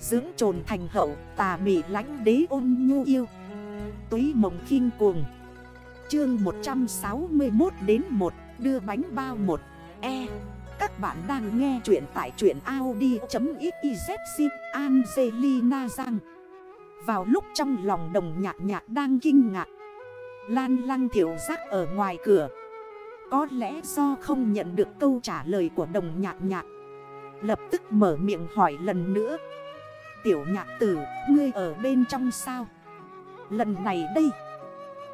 Dưỡng trồn thành hậu, tà mị lánh đế ôn nhu yêu. Túy mộng khinh cuồng. Chương 161 đến 1 Đưa bánh bao 1 E. Các bạn đang nghe chuyện tại chuyện Audi.xyz Angelina Giang Vào lúc trong lòng đồng nhạc nhạc đang kinh ngạc, Lan lăng thiểu giác ở ngoài cửa. Có lẽ do không nhận được câu trả lời của đồng nhạc nhạc, Lập tức mở miệng hỏi lần nữa. Tiểu nhạc tử, ngươi ở bên trong sao? Lần này đây,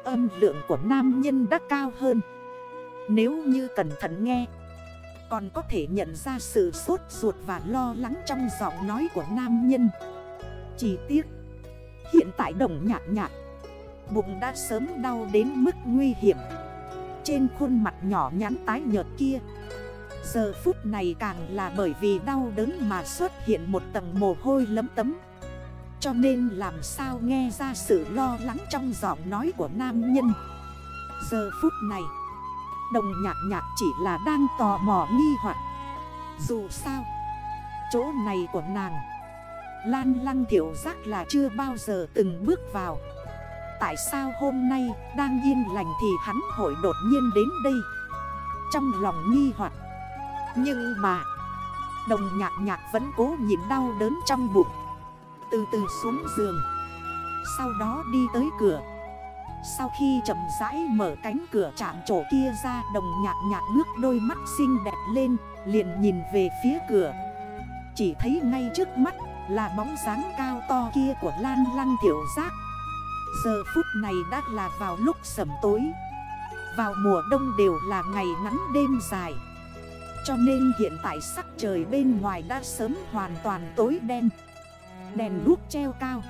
âm lượng của nam nhân đã cao hơn. Nếu như cẩn thận nghe Còn có thể nhận ra sự sốt ruột và lo lắng trong giọng nói của nam nhân. Chỉ tiếc Hiện tại đồng nhạc nhạc Bụng đã sớm đau đến mức nguy hiểm. Trên khuôn mặt nhỏ nhắn tái nhợt kia Giờ phút này càng là bởi vì đau đớn mà xuất hiện một tầng mồ hôi lấm tấm. Cho nên làm sao nghe ra sự lo lắng trong giọng nói của nam nhân? Giờ phút này, Đồng nhạc nhạc chỉ là đang tò mò nghi hoặc. Dù sao, Chỗ này của nàng, Lan lăng thiểu giác là chưa bao giờ từng bước vào. Tại sao hôm nay đang yên lành thì hắn hội đột nhiên đến đây? Trong lòng nghi hoặc nhưng mà, Đồng nhạc nhạc vẫn cố nhịn đau đớn trong bụng. Từ từ xuống giường, Sau đó đi tới cửa. Sau khi chậm rãi mở cánh cửa chạm chỗ kia ra, Đồng nhạc nhạc ngước đôi mắt xinh đẹp lên, Liền nhìn về phía cửa. Chỉ thấy ngay trước mắt là bóng dáng cao to kia của Lan Lăng Tiểu Giác. Giờ phút này đã là vào lúc sẩm tối. Vào mùa đông đều là ngày ngắn đêm dài. Cho nên hiện tại sắc trời bên ngoài đã sớm hoàn toàn tối đen. Đèn đuốc treo cao.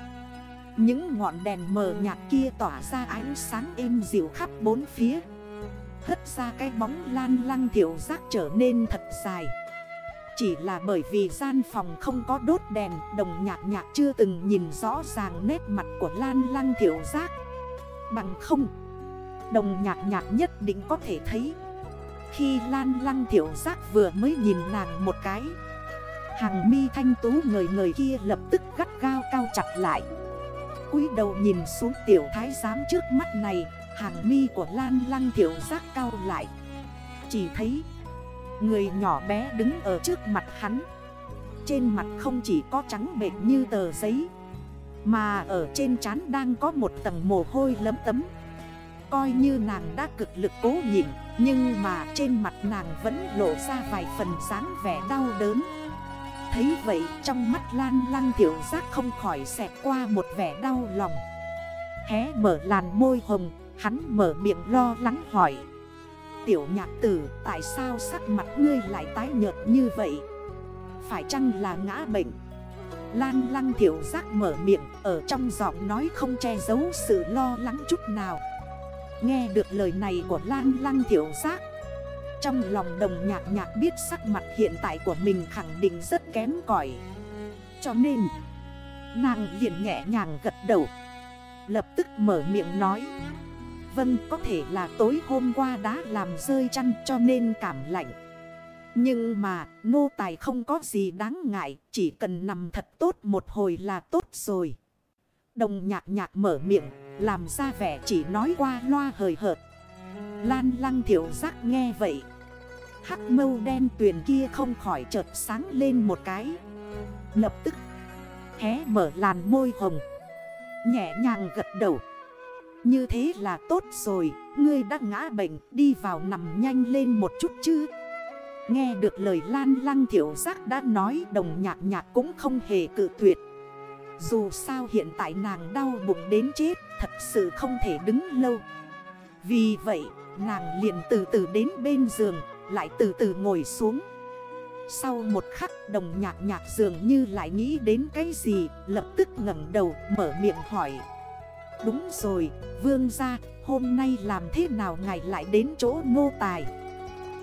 Những ngọn đèn mờ nhạt kia tỏa ra ánh sáng êm dịu khắp bốn phía. Hất ra cái bóng lan lăng thiểu giác trở nên thật dài. Chỉ là bởi vì gian phòng không có đốt đèn, Đồng nhạc nhạc chưa từng nhìn rõ ràng nét mặt của Lan Lăng Thiểu Giác. Bằng không, Đồng nhạc nhạc nhất định có thể thấy. Khi Lan Lăng Thiểu Giác vừa mới nhìn nàng một cái. Hàng mi thanh tú người người kia lập tức gắt gao cao chặt lại. cúi đầu nhìn xuống tiểu thái giám trước mắt này, Hàng mi của Lan Lăng Thiểu Giác cao lại. Chỉ thấy, Người nhỏ bé đứng ở trước mặt hắn. Trên mặt không chỉ có trắng bệt như tờ giấy, Mà ở trên trán đang có một tầng mồ hôi lấm tấm. Coi như nàng đã cực lực cố nhịn, Nhưng mà trên mặt nàng vẫn lộ ra vài phần dáng vẻ đau đớn. Thấy vậy, trong mắt lan lăng tiểu giác không khỏi xẹt qua một vẻ đau lòng. Hé mở làn môi hồng, Hắn mở miệng lo lắng hỏi. Tiểu nhạc tử, tại sao sắc mặt ngươi lại tái nhợt như vậy? Phải chăng là ngã bệnh? Lan lăng thiểu giác mở miệng, Ở trong giọng nói không che giấu sự lo lắng chút nào. Nghe được lời này của Lan lăng thiểu giác, Trong lòng đồng nhạc nhạc biết sắc mặt hiện tại của mình khẳng định rất kém cỏi. Cho nên, Nàng liền nhẹ nhàng gật đầu, Lập tức mở miệng nói Vâng có thể là tối hôm qua đã làm rơi chăn cho nên cảm lạnh. Nhưng mà, nô tài không có gì đáng ngại, Chỉ cần nằm thật tốt một hồi là tốt rồi. Đồng nhạc nhạc mở miệng Làm ra vẻ chỉ nói qua loa hời hợt. Lan lăng thiểu giác nghe vậy. Hắc mâu đen tuyền kia không khỏi chợt sáng lên một cái. Lập tức Hé mở làn môi hồng. Nhẹ nhàng gật đầu. Như thế là tốt rồi, ngươi đã ngã bệnh, đi vào nằm nhanh lên một chút chứ. Nghe được lời lan lăng thiểu giác đã nói đồng nhạc nhạc cũng không hề cự tuyệt. Dù sao hiện tại nàng đau bụng đến chết, thật sự không thể đứng lâu. Vì vậy, nàng liền từ từ đến bên giường, lại từ từ ngồi xuống. Sau một khắc đồng nhạc nhạc dường như lại nghĩ đến cái gì Lập tức ngẩn đầu mở miệng hỏi Đúng rồi, vương gia, hôm nay làm thế nào ngài lại đến chỗ nô tài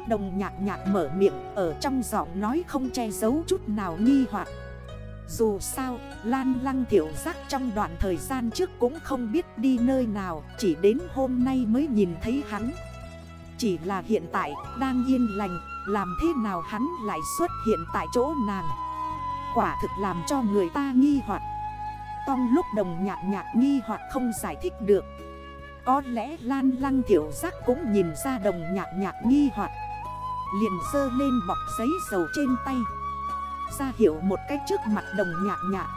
Đồng nhạc nhạc mở miệng ở trong giọng nói không che giấu chút nào nghi hoặc dù sao, Lan Lăng Thiểu Giác trong đoạn thời gian trước cũng không biết đi nơi nào Chỉ đến hôm nay mới nhìn thấy hắn. Chỉ là hiện tại, đang yên lành, làm thế nào hắn lại xuất hiện tại chỗ nàng? Quả thực làm cho người ta nghi hoặc. Trong lúc đồng nhạc nhạc nghi hoặc không giải thích được. Có lẽ Lan Lăng Thiểu Giác cũng nhìn ra đồng nhạc nhạc nghi hoặc. Liền sơ lên bọc giấy dầu trên tay. Ra hiểu một cách trước mặt đồng nhạc nhạc.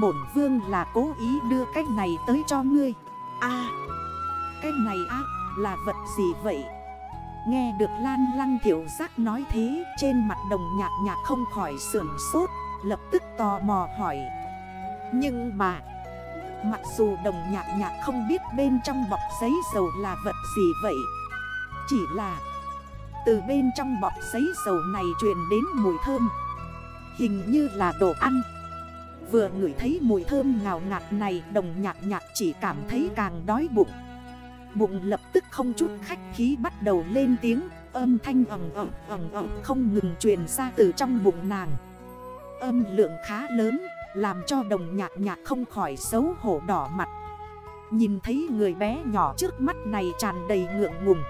Bổn vương là cố ý đưa cách này tới cho ngươi. A. Cái này á là vật gì vậy? Nghe được Lan Lăng Thiểu Giác nói thế Trên mặt đồng nhạc nhạc không khỏi sườn sốt Lập tức tò mò hỏi. Nhưng mà Mặc dù đồng nhạc nhạc không biết bên trong bọc giấy dầu là vật gì vậy Chỉ là Từ bên trong bọc giấy dầu này truyền đến mùi thơm Hình như là đồ ăn. Vừa ngửi thấy mùi thơm ngào ngạt này, Đồng nhạc nhạc chỉ cảm thấy càng đói bụng. Bụng lập tức không chút khách khí bắt đầu lên tiếng, Âm thanh ẩm ẩm ẩm ẩm không ngừng truyền ra từ trong bụng nàng. Âm lượng khá lớn, Làm cho đồng nhạc nhạc không khỏi xấu hổ đỏ mặt. Nhìn thấy người bé nhỏ trước mắt này tràn đầy ngượng ngùng.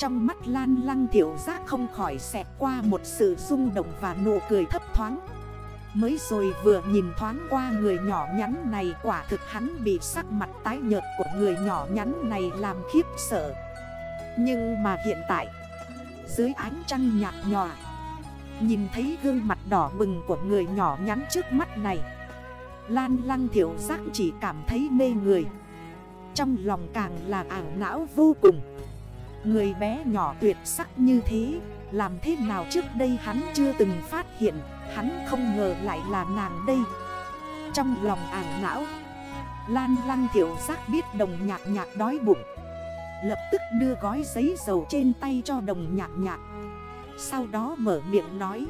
Trong mắt lan lăng thiểu giác không khỏi xẹt qua một sự rung động và nụ cười thấp thoáng. Mới rồi vừa nhìn thoáng qua người nhỏ nhắn này, Quả thực hắn bị sắc mặt tái nhợt của người nhỏ nhắn này làm khiếp sợ. Nhưng mà hiện tại, Dưới ánh trăng nhạt nhòa, Nhìn thấy gương mặt đỏ bừng của người nhỏ nhắn trước mắt này, Lan lăng thiểu giác chỉ cảm thấy mê người. Trong lòng càng là ảo não vô cùng. Người bé nhỏ tuyệt sắc như thế, Làm thế nào trước đây hắn chưa từng phát hiện, Hắn không ngờ lại là nàng đây. Trong lòng ảo não, Lan lăng thiểu giác biết đồng nhạc nhạc đói bụng. Lập tức đưa gói giấy dầu trên tay cho đồng nhạc nhạc. Sau đó mở miệng nói,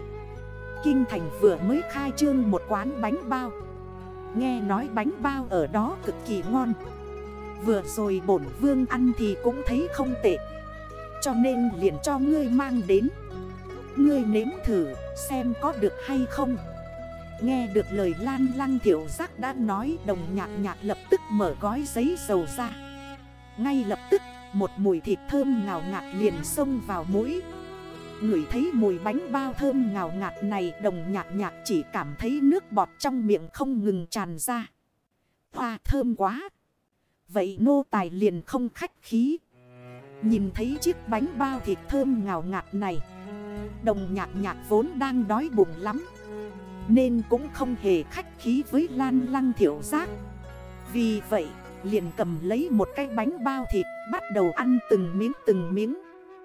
Kinh thành vừa mới khai trương một quán bánh bao. Nghe nói bánh bao ở đó cực kỳ ngon. Vừa rồi bổn vương ăn thì cũng thấy không tệ. Cho nên liền cho ngươi mang đến. Ngươi nếm thử xem có được hay không. Nghe được lời lan lăng thiểu giác đã nói, Đồng nhạc nhạc lập tức mở gói giấy dầu ra. Ngay lập tức, một mùi thịt thơm ngào ngạt liền xông vào mũi. Ngửi thấy mùi bánh bao thơm ngào ngạt này, Đồng nhạc nhạc chỉ cảm thấy nước bọt trong miệng không ngừng tràn ra. Hoa thơm quá. Vậy nô tài liền không khách khí. Nhìn thấy chiếc bánh bao thịt thơm ngào ngạt này, Đồng nhạc nhạc vốn đang đói bụng lắm. Nên cũng không hề khách khí với lan lăng thiểu giác. Vì vậy, liền cầm lấy một cái bánh bao thịt Bắt đầu ăn từng miếng từng miếng.